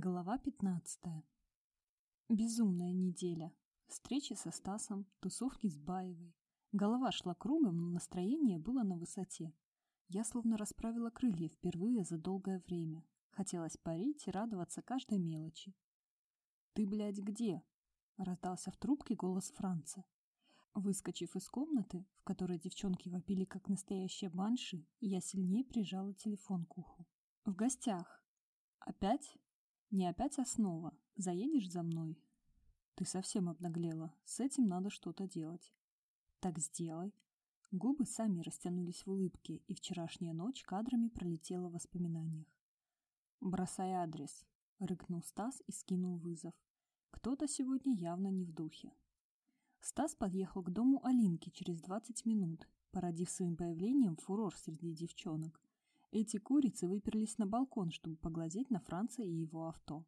Глава 15. Безумная неделя. Встречи со Стасом, тусовки с Баевой. Голова шла кругом, но настроение было на высоте. Я словно расправила крылья впервые за долгое время. Хотелось парить и радоваться каждой мелочи. «Ты, блядь, где?» — раздался в трубке голос Франца. Выскочив из комнаты, в которой девчонки вопили как настоящие банши, я сильнее прижала телефон к уху. «В гостях. Опять?» Не опять основа. Заедешь за мной? Ты совсем обнаглела. С этим надо что-то делать. Так сделай. Губы сами растянулись в улыбке, и вчерашняя ночь кадрами пролетела в воспоминаниях. «Бросай адрес», — рыкнул Стас и скинул вызов. «Кто-то сегодня явно не в духе». Стас подъехал к дому Алинки через 20 минут, породив своим появлением фурор среди девчонок. Эти курицы выперлись на балкон, чтобы поглазеть на Франца и его авто.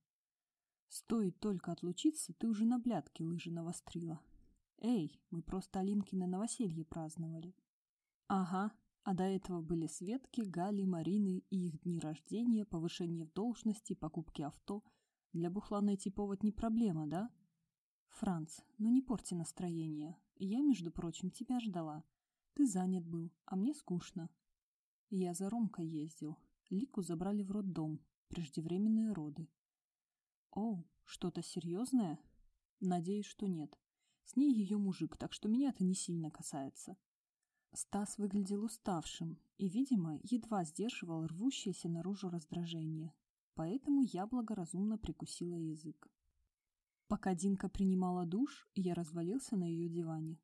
Стоит только отлучиться, ты уже на блядке лыжи навострила. Эй, мы просто Алинкины новоселье праздновали. Ага, а до этого были Светки, Гали, Марины и их дни рождения, повышение в должности, покупки авто. Для бухла найти повод не проблема, да? Франц, ну не порти настроение. Я, между прочим, тебя ждала. Ты занят был, а мне скучно. Я за Ромкой ездил. Лику забрали в роддом. Преждевременные роды. О, что-то серьезное? Надеюсь, что нет. С ней ее мужик, так что меня это не сильно касается. Стас выглядел уставшим и, видимо, едва сдерживал рвущееся наружу раздражение. Поэтому я благоразумно прикусила язык. Пока Динка принимала душ, я развалился на ее диване.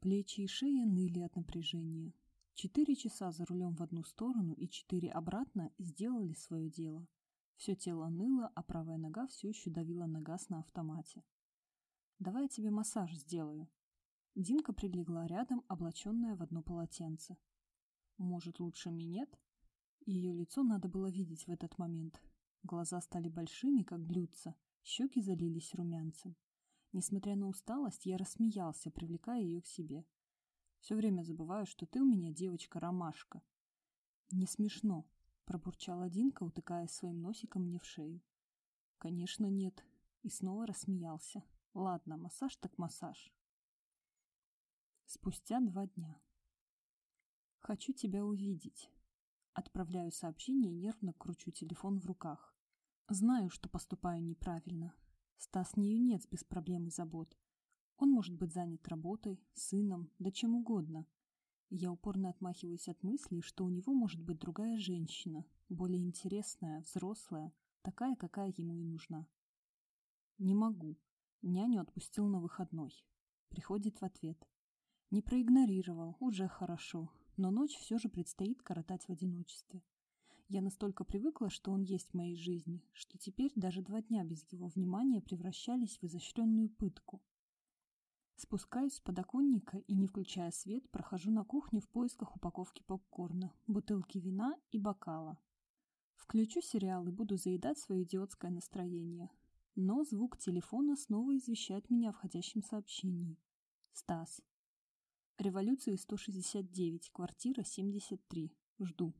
Плечи и шея ныли от напряжения. Четыре часа за рулем в одну сторону и четыре обратно сделали свое дело. Все тело ныло, а правая нога все еще давила на газ на автомате. «Давай я тебе массаж сделаю». Динка прилегла рядом, облаченная в одно полотенце. «Может, лучше минет?» Ее лицо надо было видеть в этот момент. Глаза стали большими, как блюдца, щеки залились румянцем. Несмотря на усталость, я рассмеялся, привлекая ее к себе. Все время забываю, что ты у меня девочка-ромашка. Не смешно, пробурчала Динка, утыкаясь своим носиком мне в шею. Конечно, нет. И снова рассмеялся. Ладно, массаж так массаж. Спустя два дня. Хочу тебя увидеть. Отправляю сообщение и нервно кручу телефон в руках. Знаю, что поступаю неправильно. Стас не юнец без проблем и забот. Он может быть занят работой, сыном, да чем угодно. Я упорно отмахиваюсь от мысли, что у него может быть другая женщина, более интересная, взрослая, такая, какая ему и нужна. Не могу. Няню отпустил на выходной. Приходит в ответ. Не проигнорировал, уже хорошо, но ночь все же предстоит коротать в одиночестве. Я настолько привыкла, что он есть в моей жизни, что теперь даже два дня без его внимания превращались в изощренную пытку. Спускаюсь с подоконника и, не включая свет, прохожу на кухню в поисках упаковки попкорна, бутылки вина и бокала. Включу сериал и буду заедать свое идиотское настроение. Но звук телефона снова извещает меня о входящем сообщении. Стас. Революции 169, квартира 73. Жду.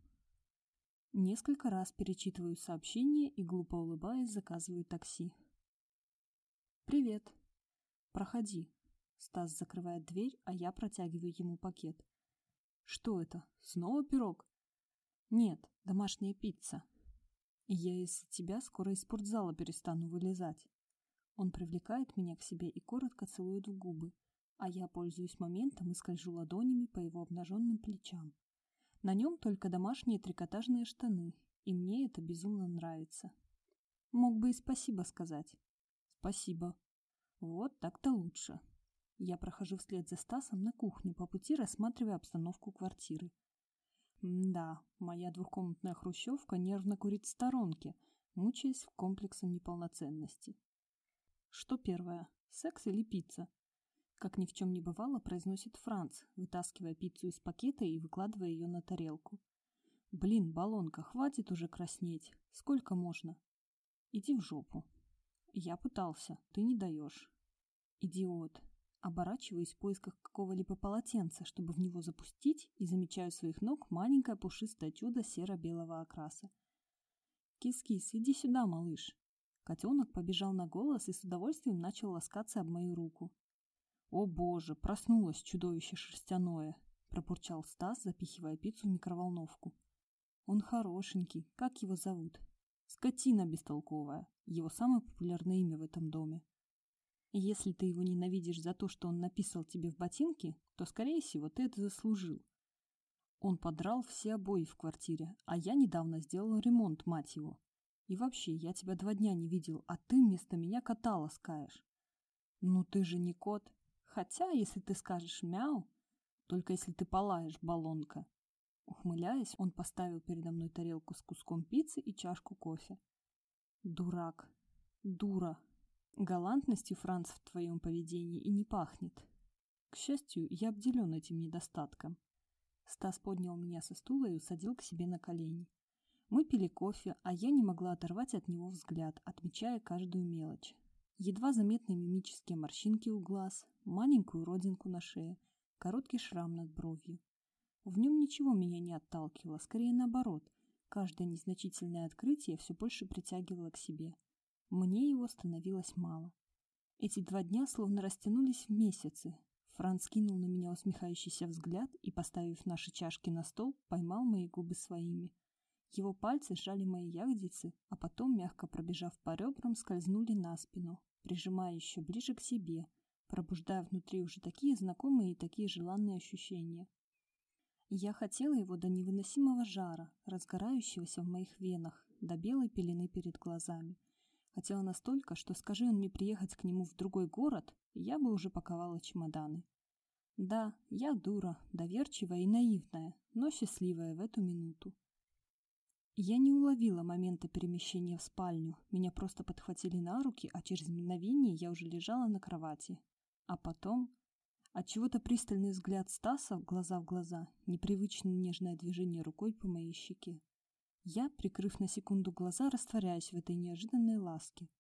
Несколько раз перечитываю сообщение и, глупо улыбаясь, заказываю такси. «Привет. Проходи. Стас закрывает дверь, а я протягиваю ему пакет. Что это? Снова пирог? Нет, домашняя пицца. Я из-за тебя скоро из спортзала перестану вылезать. Он привлекает меня к себе и коротко целует в губы, а я пользуюсь моментом и скольжу ладонями по его обнаженным плечам. На нем только домашние трикотажные штаны, и мне это безумно нравится. Мог бы и спасибо сказать. Спасибо. Вот так-то лучше. Я прохожу вслед за Стасом на кухню, по пути рассматривая обстановку квартиры. Да, моя двухкомнатная хрущевка нервно курит в сторонке, мучаясь в комплексом неполноценности. Что первое, секс или пицца? Как ни в чем не бывало, произносит Франц, вытаскивая пиццу из пакета и выкладывая ее на тарелку. Блин, баллонка, хватит уже краснеть. Сколько можно? Иди в жопу. Я пытался, ты не даешь. Идиот, Оборачиваюсь в поисках какого-либо полотенца, чтобы в него запустить, и замечаю своих ног маленькое пушистое чудо серо-белого окраса. «Кис-кис, иди сюда, малыш!» Котенок побежал на голос и с удовольствием начал ласкаться об мою руку. «О боже, проснулось чудовище шерстяное!» – пробурчал Стас, запихивая пиццу в микроволновку. «Он хорошенький. Как его зовут?» «Скотина бестолковая. Его самое популярное имя в этом доме». «Если ты его ненавидишь за то, что он написал тебе в ботинке, то, скорее всего, ты это заслужил. Он подрал все обои в квартире, а я недавно сделал ремонт, мать его. И вообще, я тебя два дня не видел, а ты вместо меня кота ласкаешь. Ну ты же не кот. Хотя, если ты скажешь мяу, только если ты полаешь, баллонка. Ухмыляясь, он поставил передо мной тарелку с куском пиццы и чашку кофе. Дурак. Дура. Галантностью, Франц, в твоем поведении и не пахнет. К счастью, я обделен этим недостатком. Стас поднял меня со стула и усадил к себе на колени. Мы пили кофе, а я не могла оторвать от него взгляд, отмечая каждую мелочь. Едва заметные мимические морщинки у глаз, маленькую родинку на шее, короткий шрам над бровью. В нем ничего меня не отталкивало, скорее наоборот. Каждое незначительное открытие все больше притягивало к себе. Мне его становилось мало. Эти два дня словно растянулись в месяцы. Франц кинул на меня усмехающийся взгляд и, поставив наши чашки на стол, поймал мои губы своими. Его пальцы сжали мои ягодицы, а потом, мягко пробежав по ребрам, скользнули на спину, прижимая еще ближе к себе, пробуждая внутри уже такие знакомые и такие желанные ощущения. Я хотела его до невыносимого жара, разгорающегося в моих венах, до белой пелены перед глазами. Хотела настолько, что скажи он мне приехать к нему в другой город, я бы уже паковала чемоданы. Да, я дура, доверчивая и наивная, но счастливая в эту минуту. Я не уловила момента перемещения в спальню. Меня просто подхватили на руки, а через мгновение я уже лежала на кровати. А потом... от чего то пристальный взгляд Стаса, глаза в глаза, непривычное нежное движение рукой по моей щеке. Я, прикрыв на секунду глаза, растворяюсь в этой неожиданной ласке.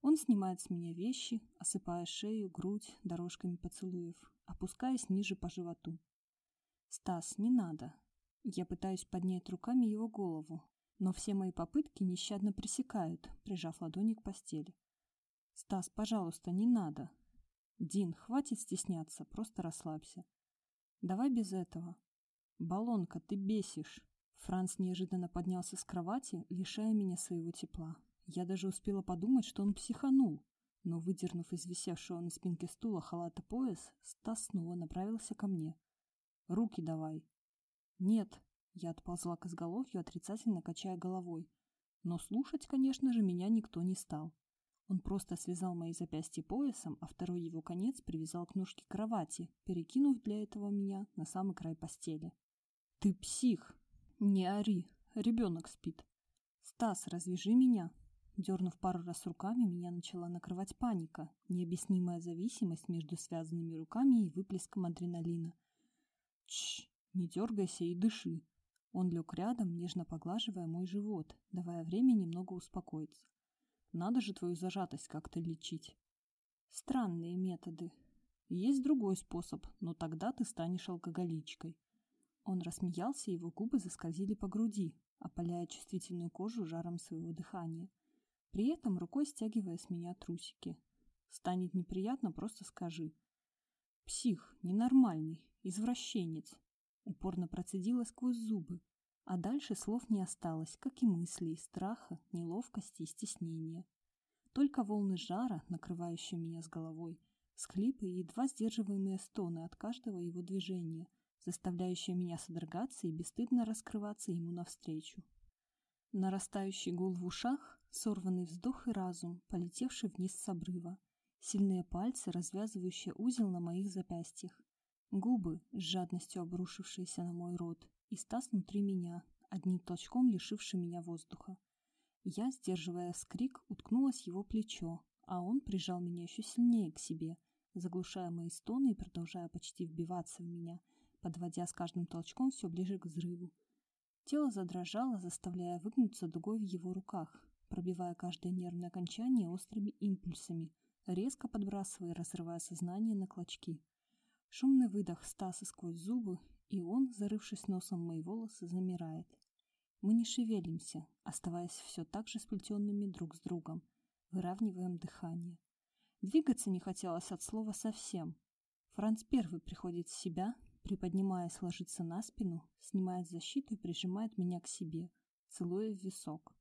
Он снимает с меня вещи, осыпая шею, грудь дорожками поцелуев, опускаясь ниже по животу. «Стас, не надо. Я пытаюсь поднять руками его голову, но все мои попытки нещадно пресекают, прижав ладони к постели. «Стас, пожалуйста, не надо!» «Дин, хватит стесняться, просто расслабься!» «Давай без этого!» «Баллонка, ты бесишь!» Франц неожиданно поднялся с кровати, лишая меня своего тепла. Я даже успела подумать, что он психанул. Но, выдернув из висевшего на спинке стула халата пояс, Стас снова направился ко мне. «Руки давай!» «Нет», — я отползла к изголовью, отрицательно качая головой. Но слушать, конечно же, меня никто не стал. Он просто связал мои запястья поясом, а второй его конец привязал к ножке кровати, перекинув для этого меня на самый край постели. «Ты псих!» «Не ори, ребенок спит!» «Стас, развяжи меня!» Дернув пару раз руками, меня начала накрывать паника, необъяснимая зависимость между связанными руками и выплеском адреналина. «Тш, не дергайся и дыши. Он лег рядом, нежно поглаживая мой живот, давая время немного успокоиться. Надо же твою зажатость как-то лечить. Странные методы. Есть другой способ, но тогда ты станешь алкоголичкой. Он рассмеялся, его губы заскользили по груди, опаляя чувствительную кожу жаром своего дыхания. При этом рукой стягивая с меня трусики. Станет неприятно, просто скажи. Псих, ненормальный, извращенец, упорно процедила сквозь зубы, а дальше слов не осталось, как и мыслей, страха, неловкости и стеснения. Только волны жара, накрывающие меня с головой, схлипы и едва сдерживаемые стоны от каждого его движения, заставляющие меня содрогаться и бесстыдно раскрываться ему навстречу. Нарастающий гул в ушах, сорванный вздох и разум, полетевший вниз с обрыва, сильные пальцы, развязывающие узел на моих запястьях, Губы, с жадностью обрушившиеся на мой рот, и Стас внутри меня, одним толчком лишивший меня воздуха. Я, сдерживая скрик, уткнулась в его плечо, а он прижал меня еще сильнее к себе, заглушая мои стоны и продолжая почти вбиваться в меня, подводя с каждым толчком все ближе к взрыву. Тело задрожало, заставляя выгнуться дугой в его руках, пробивая каждое нервное окончание острыми импульсами, резко подбрасывая и разрывая сознание на клочки. Шумный выдох Стаса сквозь зубы, и он, зарывшись носом в мои волосы, замирает. Мы не шевелимся, оставаясь все так же сплетенными друг с другом. Выравниваем дыхание. Двигаться не хотелось от слова совсем. Франц первый приходит в себя, приподнимаясь, ложится на спину, снимает защиту и прижимает меня к себе, целуя в висок.